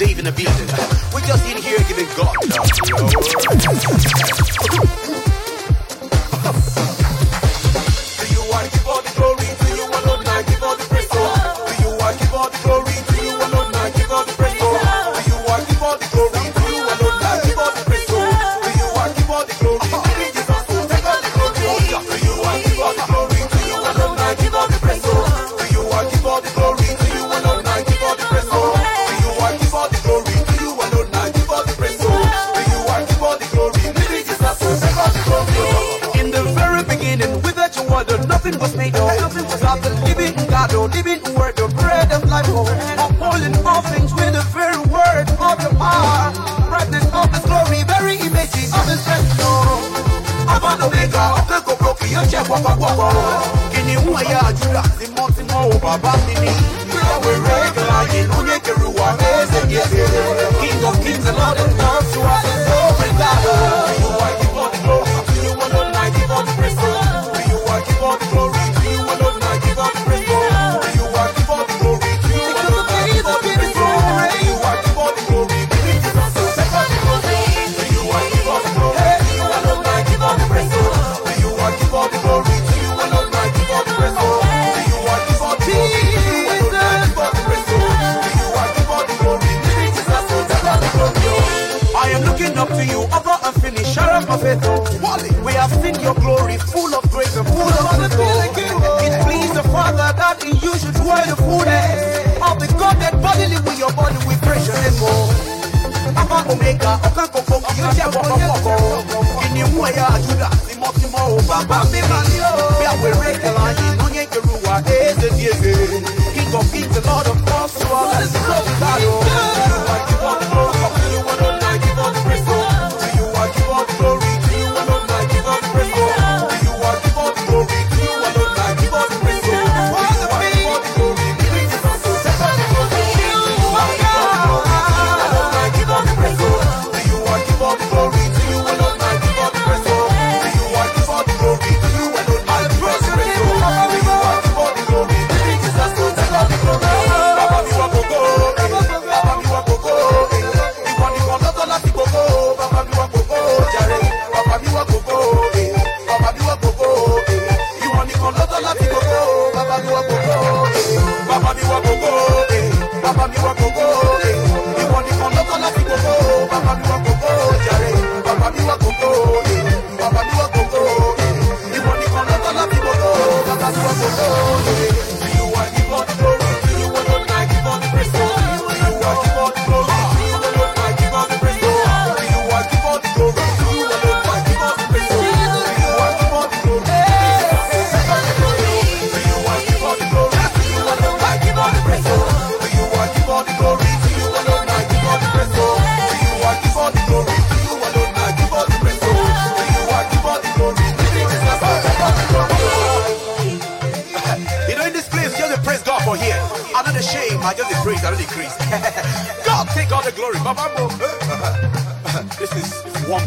not even a beating. We're just in here giving God love. papa mi ma ní o. bí àwẹ̀rẹ̀ kẹlá yìí ló yẹ kẹrù wá ẹ̀ ṣe díẹ̀.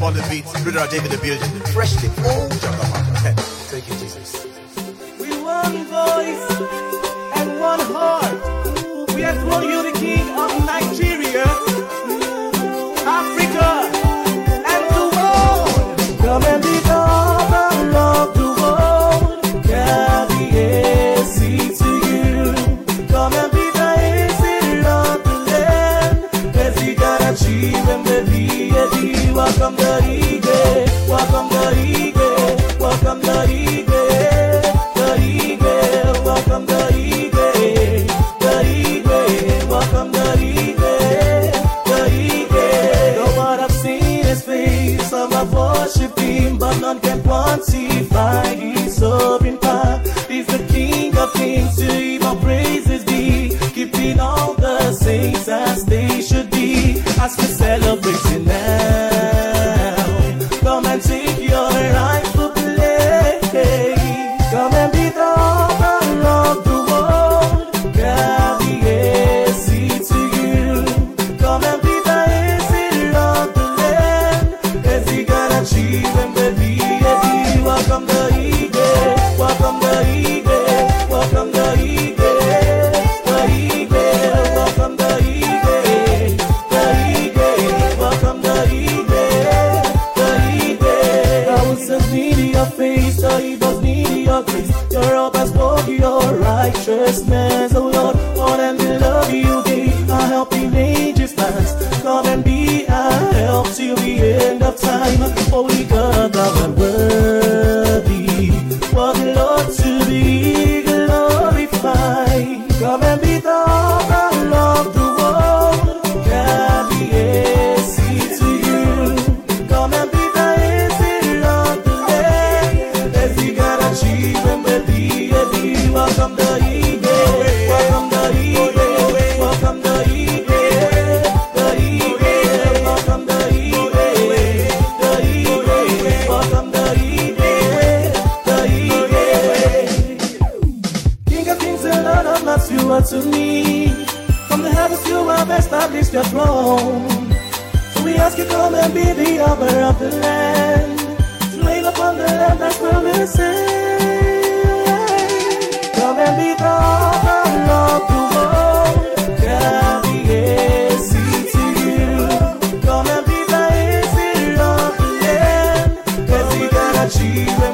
on the beat, Ritter David the Building, freshly, oh, jugger. divertido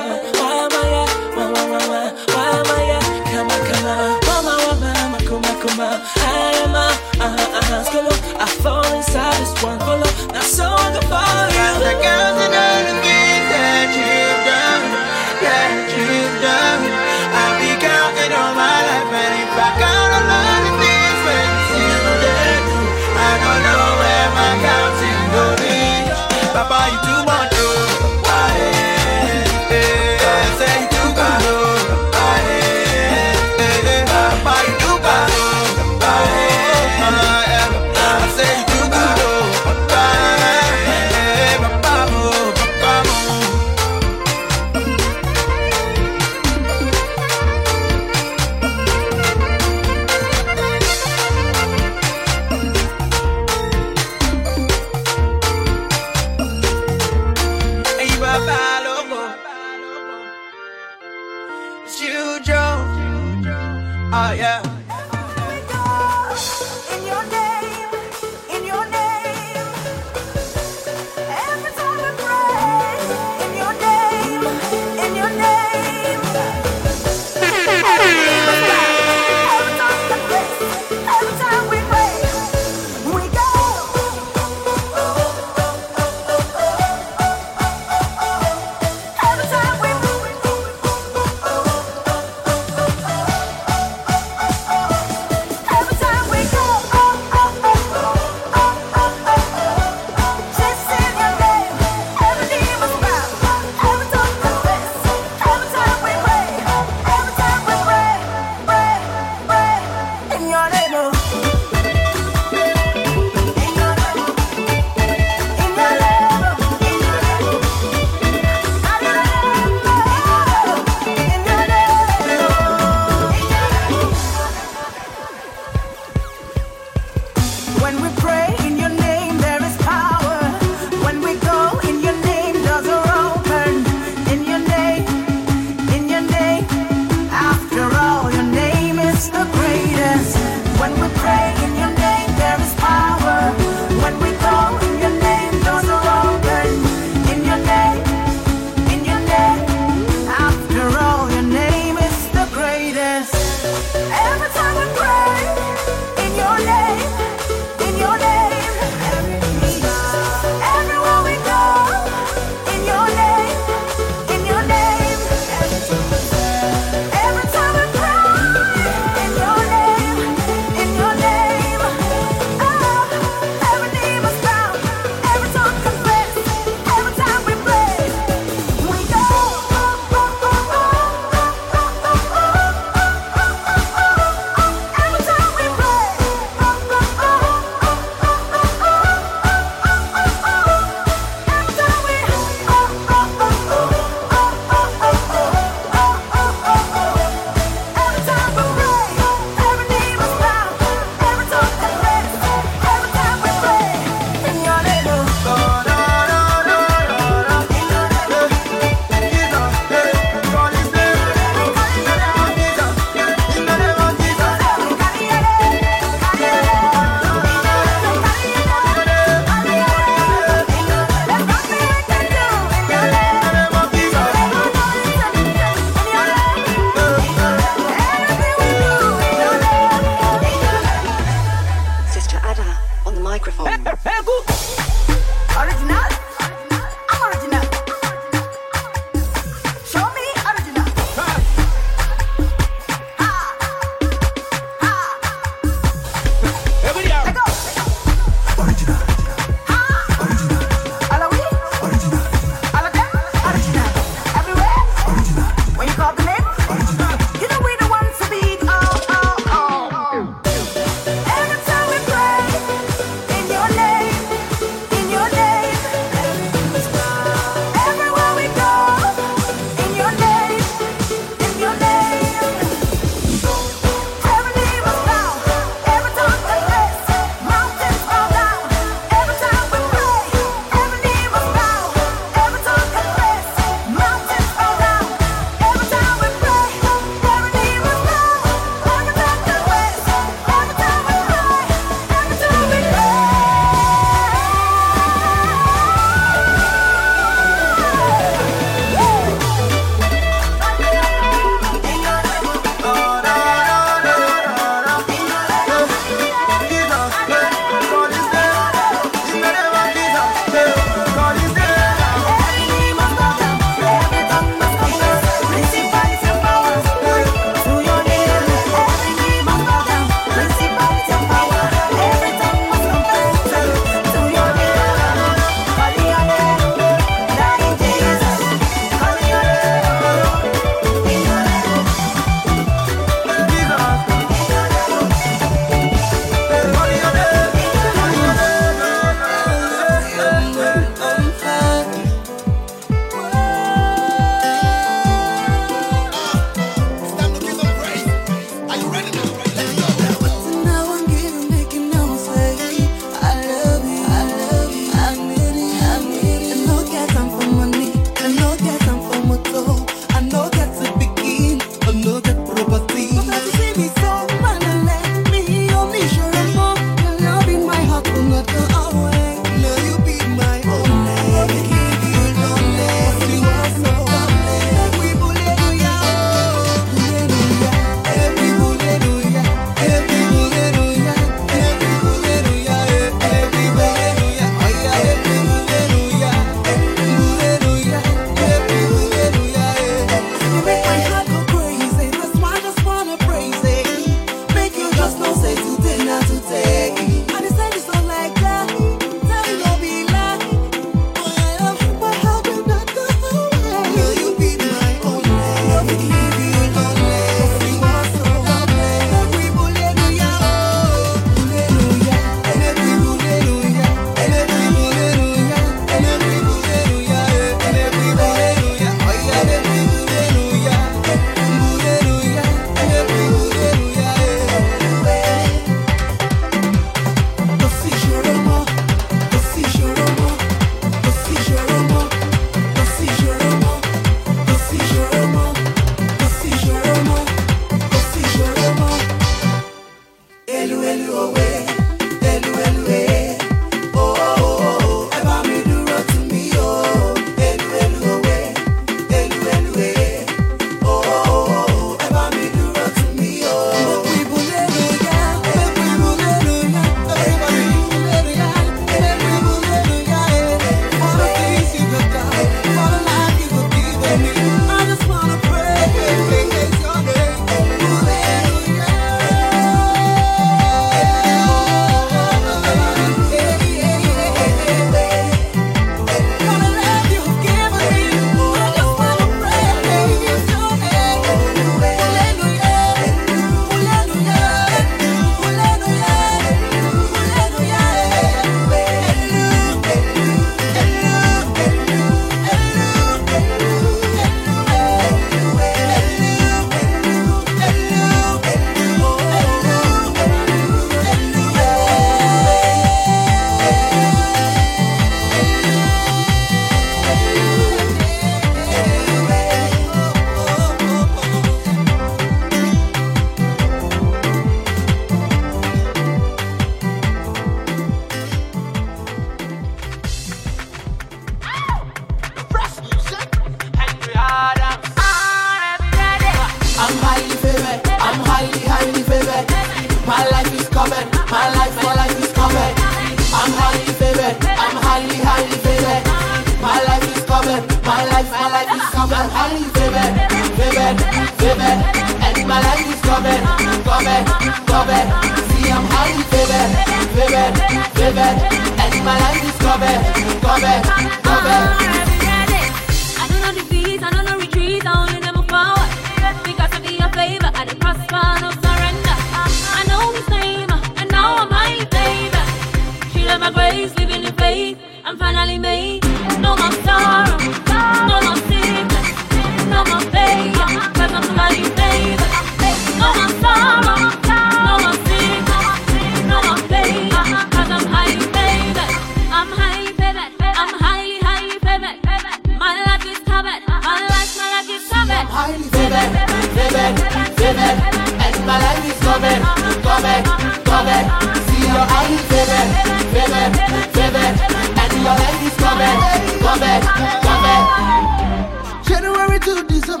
to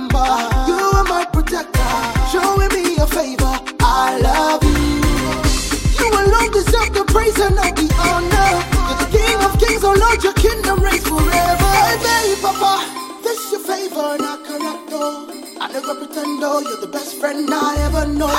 you are my protector, showing me a favor. I love you. You alone deserve the praise and all the honor. You're the King of Kings, oh Lord, your kingdom reigns forever. Hey, Papa, this your favor, not correct, though. I never pretend, though, you're the best friend I ever know.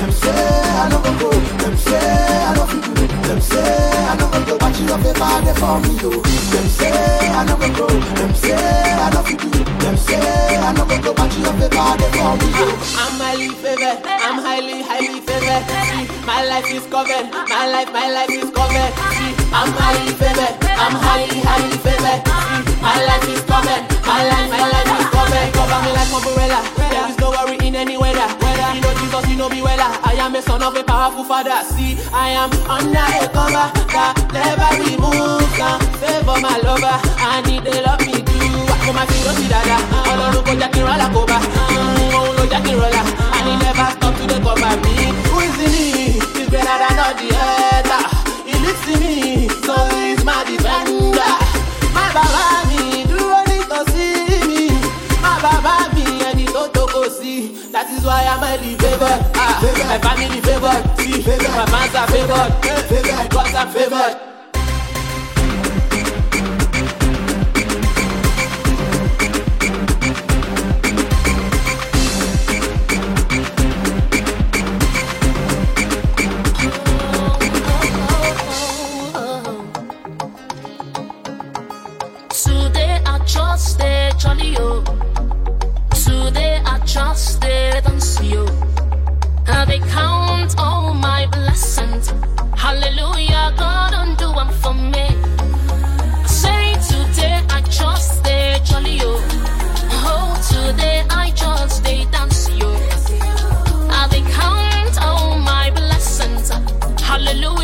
Them say I never go, them say I love you. Them say I never go, but you have a body for me, yo. Them say I never go, them say I love you. Them say I never go, but you have a body for me, yo. I'm highly favored, I'm highly, highly favored. See, my life is covered, my life, my life is covered. See, I'm highly favored, I'm highly, highly favored. See, my life is covered, my life, my life is covered. Cover me like umbrella, there is no worry in any weather. You know Jesus, you know me well. I am a son of a powerful father. See, I am under a cover that never removes. Favor my lover, I need they love me. Mo ma fi rọ́ọ̀sì dáadáa, ọlọ́run kò jẹ́ kí n rọ́lá kó bá. Òun ló jẹ́ kí and he never stop to dey cover me. Who is in me? He's better than all the other. He lives in me, so he's my defender. Má bàbá mi dúró nítòsí mi. Má bàbá mi ẹni tó tókò sí. That is why I'm highly favoured. Ah, my family favoured. See, my fans are favoured. My gods are favoured. Jolly oh. Today I just stay dance you. They count all my blessings. Hallelujah, God undo one for me. Say today I just stay jolly oh. Oh, today I just stay dance you. They count all my blessings. Hallelujah,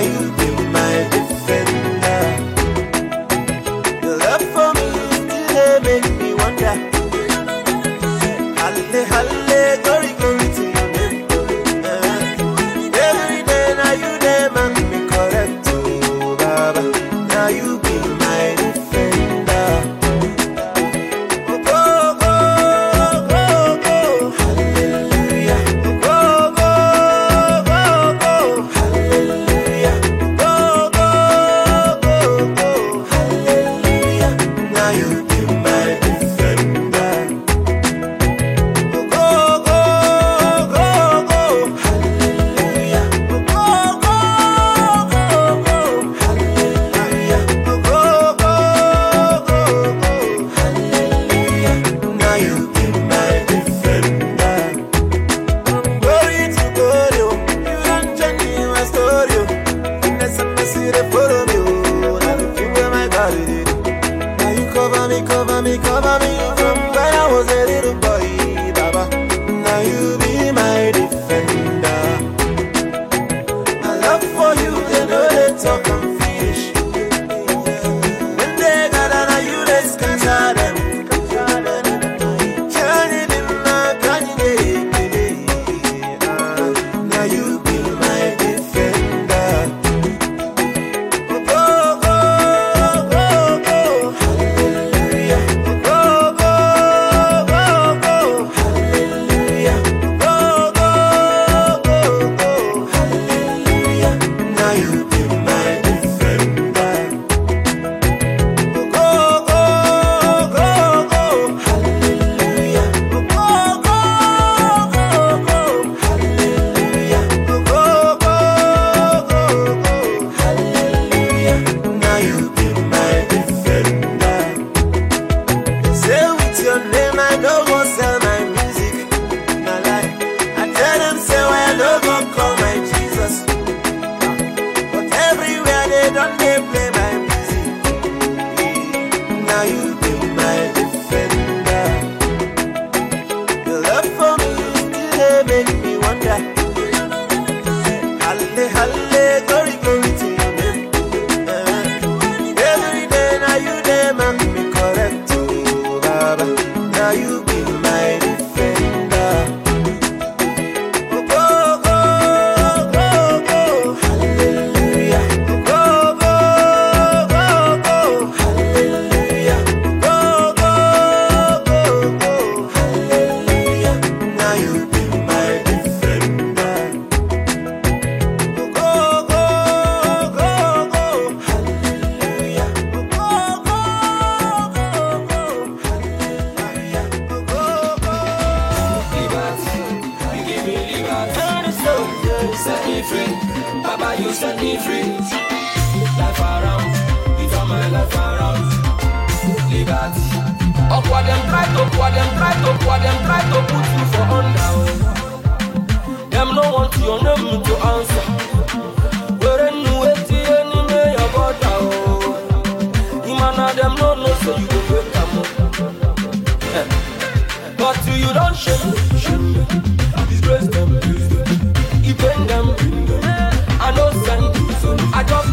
you be my set me free. Papa. you set me free. Life around, you turn my life around. Liberty. Oh, what them try to, what them try to, what them try to put you for under. Them no want your name to answer. Where in the way to any may your border. You man, them no know so you go break them up. But you don't shame.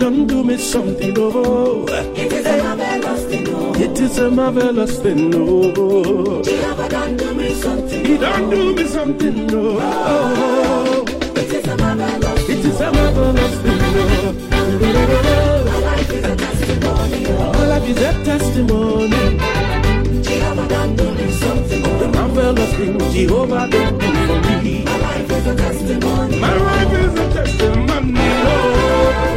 Don't do me something, oh. It is a marvelous thing, oh. It is a marvelous thing, oh. Jehovah don't do me something, Don't do me something, oh. oh. It is a marvelous thing, oh. It is a marvelous thing, oh. My life is a testimony, oh. My life is a testimony. Jehovah don't do me something, oh. The marvelous thing, Jehovah done do me. My life is a testimony, My life is a testimony, oh.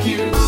like you.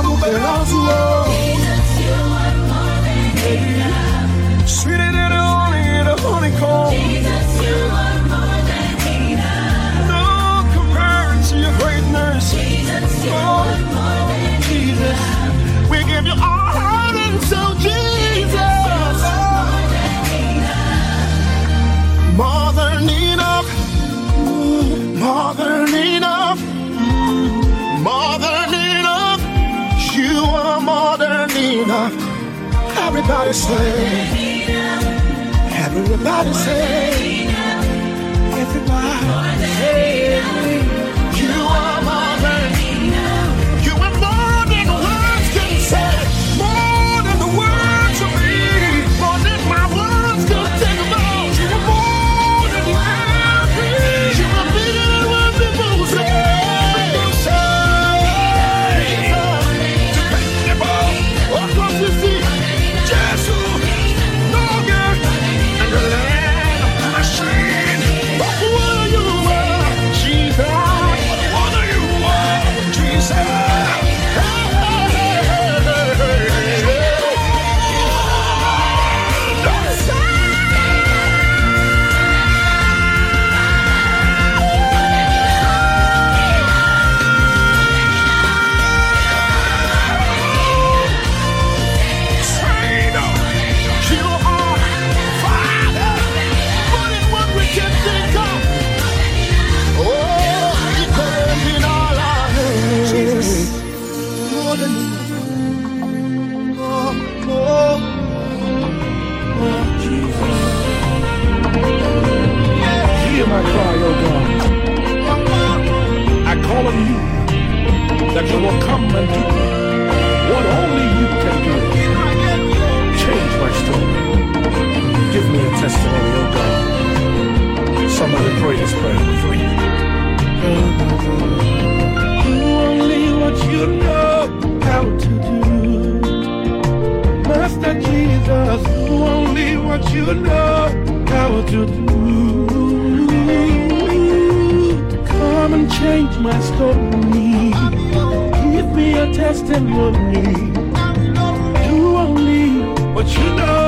Bravo, Penazo! Everybody say, everybody say. testimony, oh God. Someone to pray this prayer with me. Do only what you know how to do. Master Jesus, do only what you know how to do. Come and change my story. Give me a testimony. Do only what you know.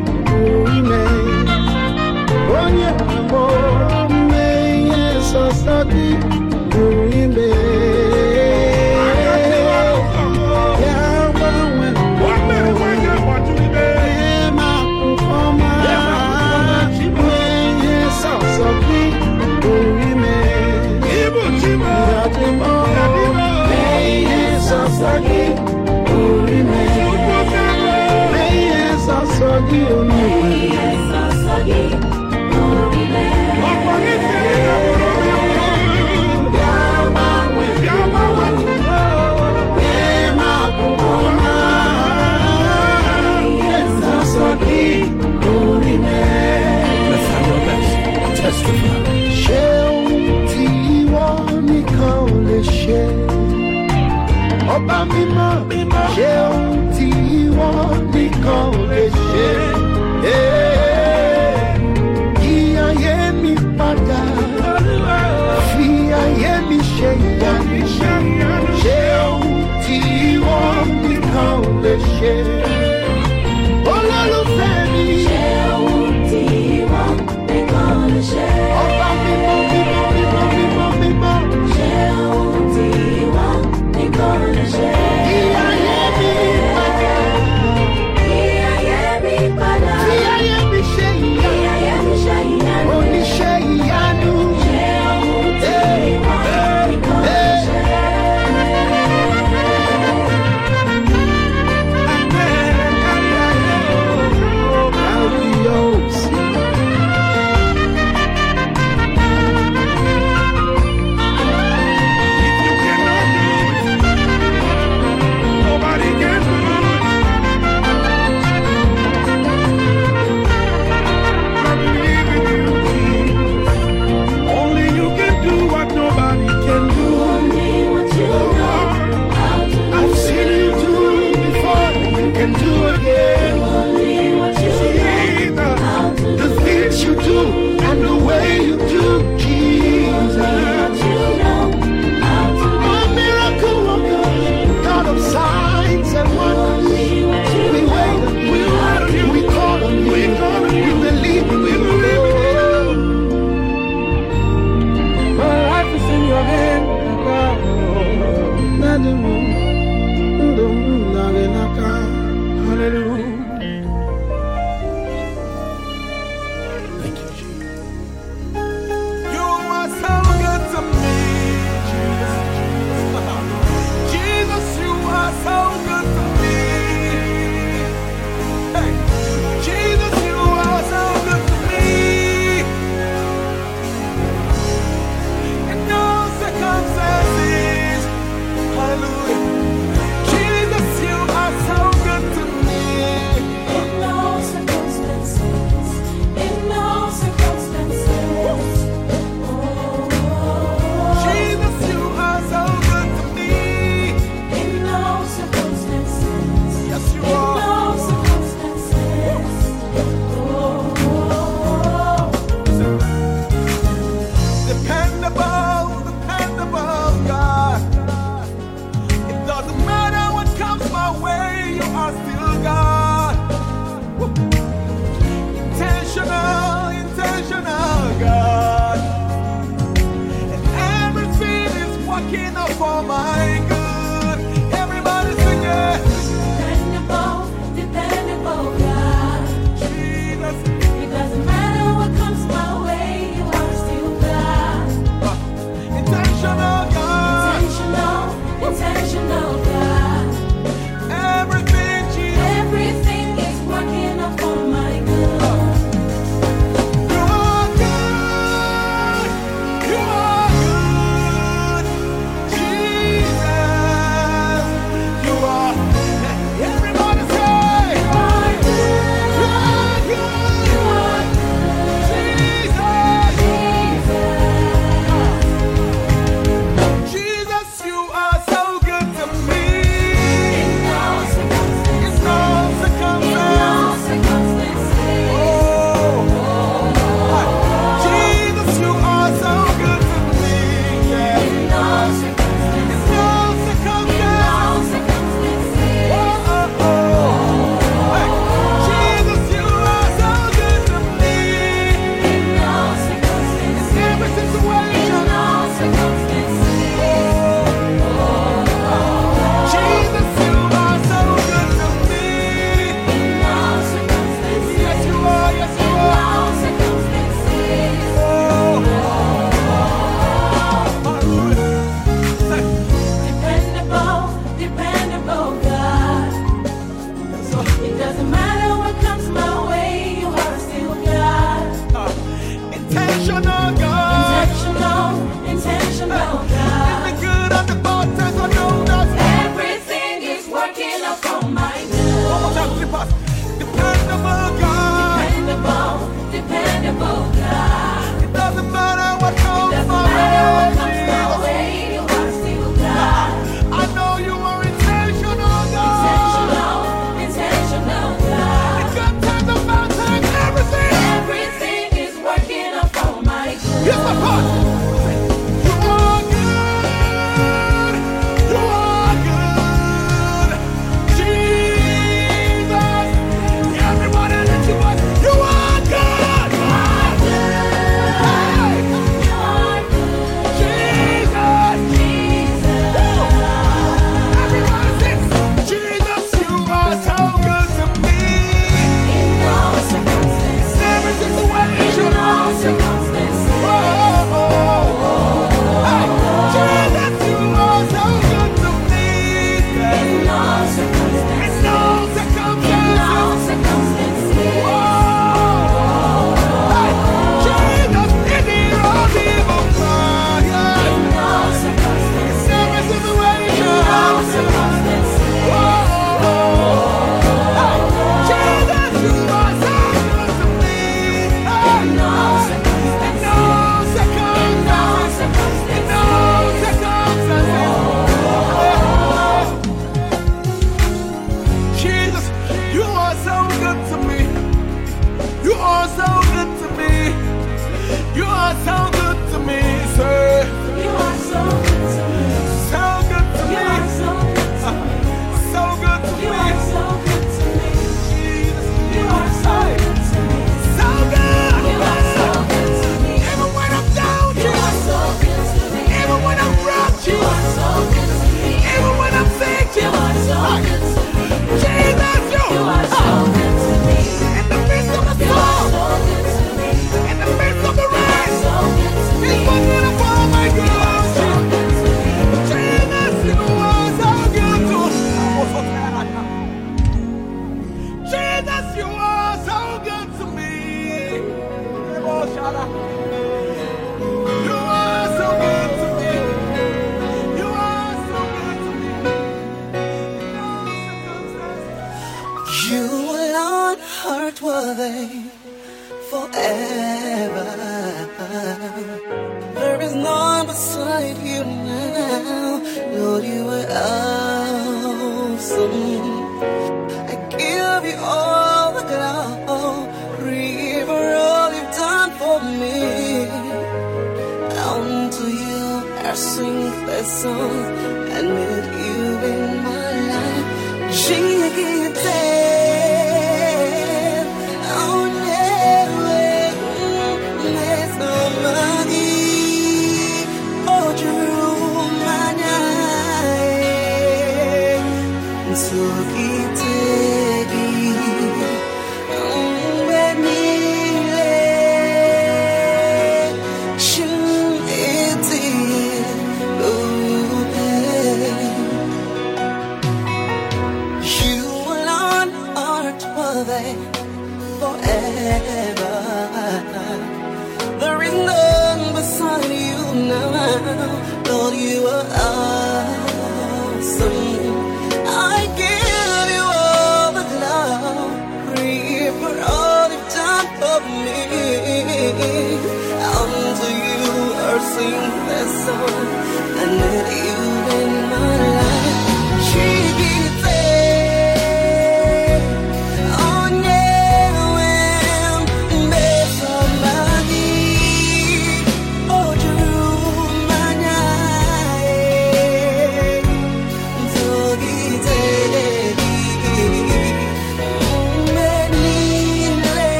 你 mímọ́ ṣé ohun tí wọ́n nìkan ò lè ṣe.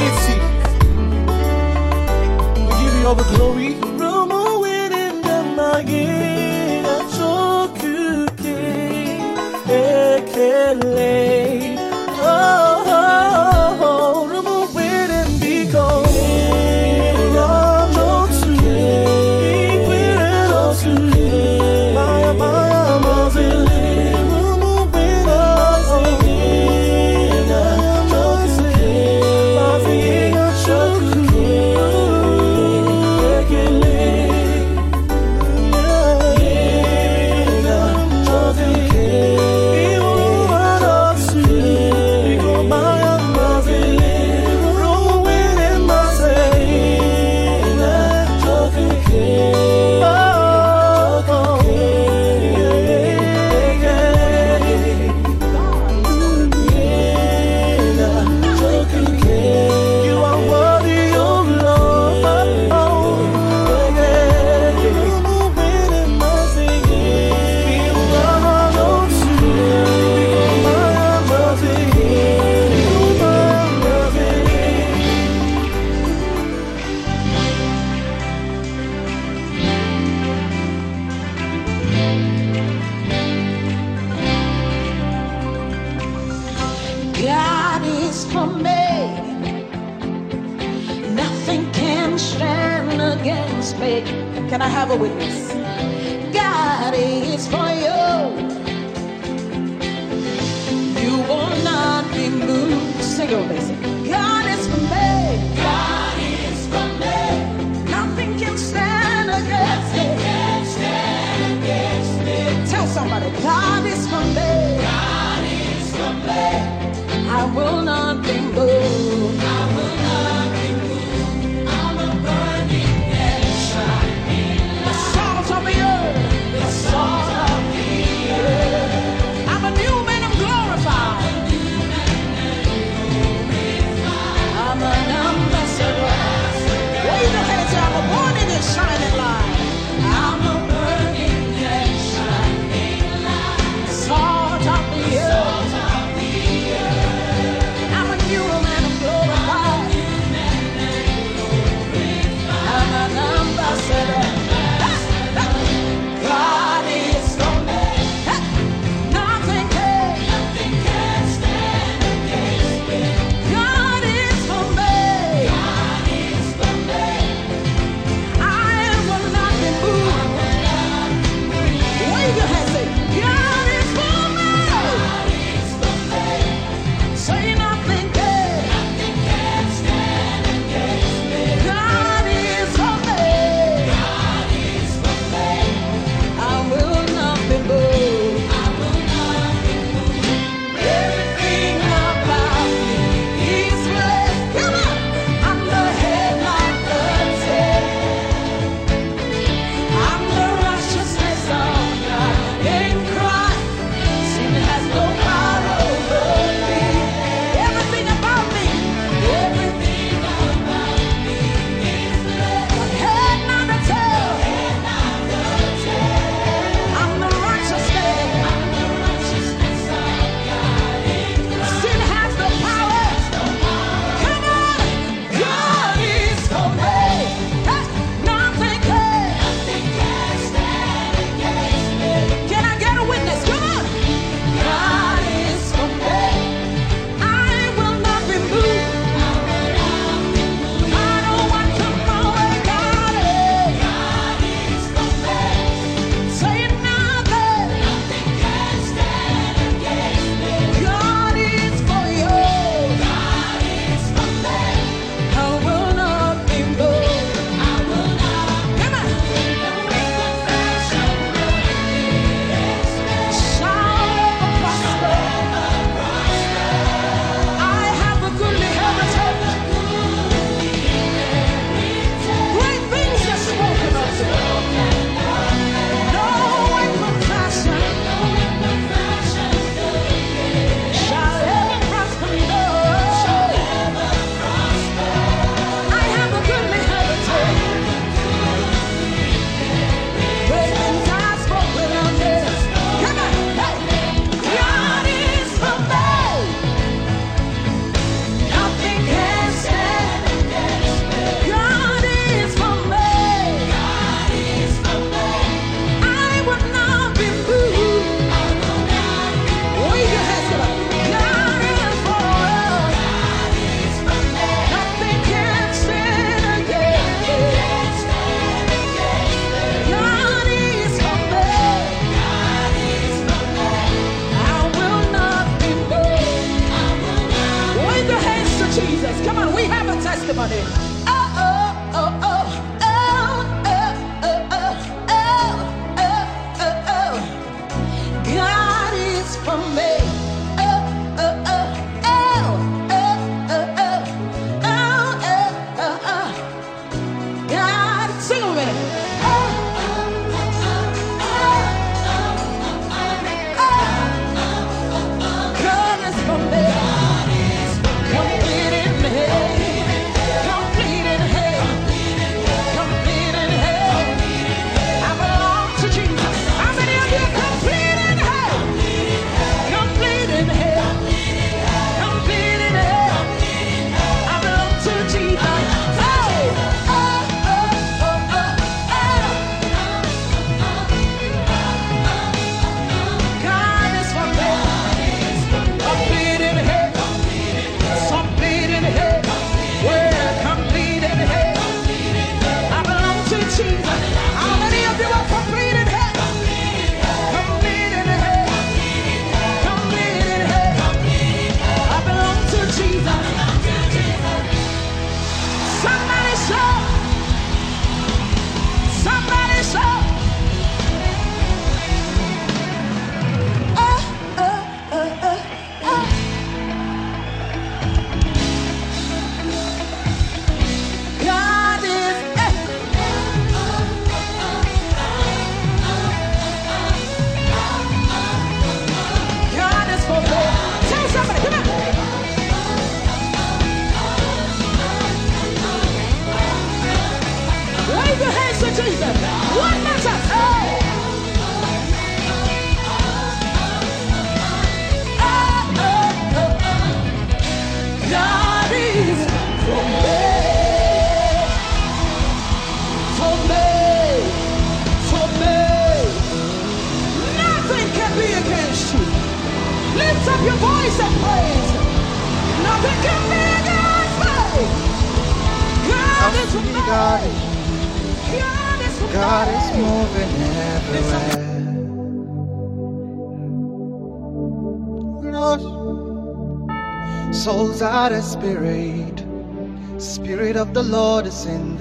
Unity.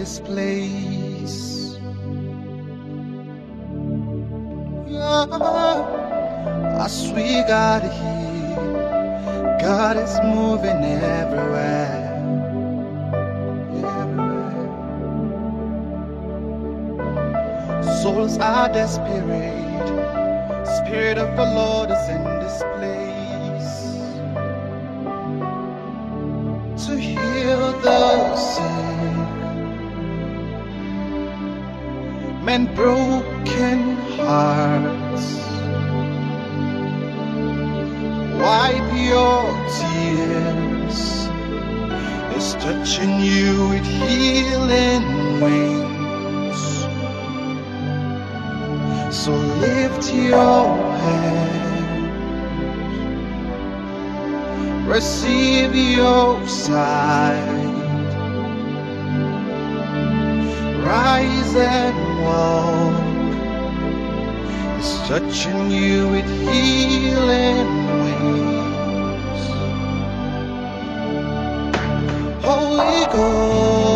this place. Ah, oh, I swear, God, here, God is moving everywhere. Souls are desperate. And walk is touching you with healing wings. Holy Ghost.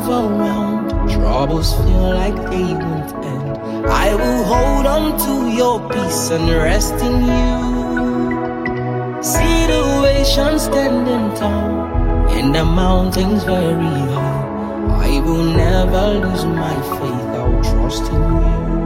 overwhelmed. Troubles feel like they won't end. I will hold on to your peace and rest in you. Situation standing tall in the mountains very high. I will never lose my faith. I'll trust in you.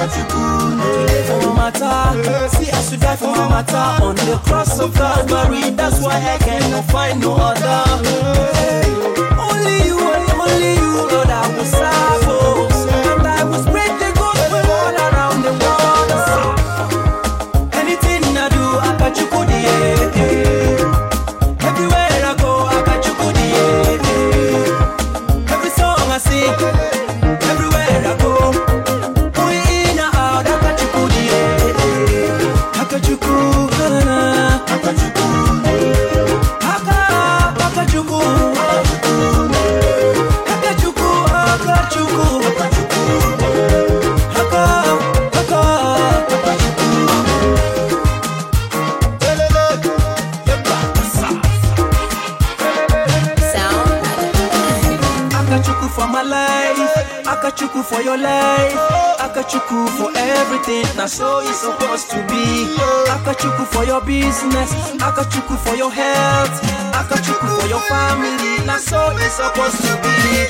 See I should die for my mother On the cross of Calvary, that's why I cannot find no other. business. Akachuku for your health. Akachuku for your family. Now so it's supposed to be.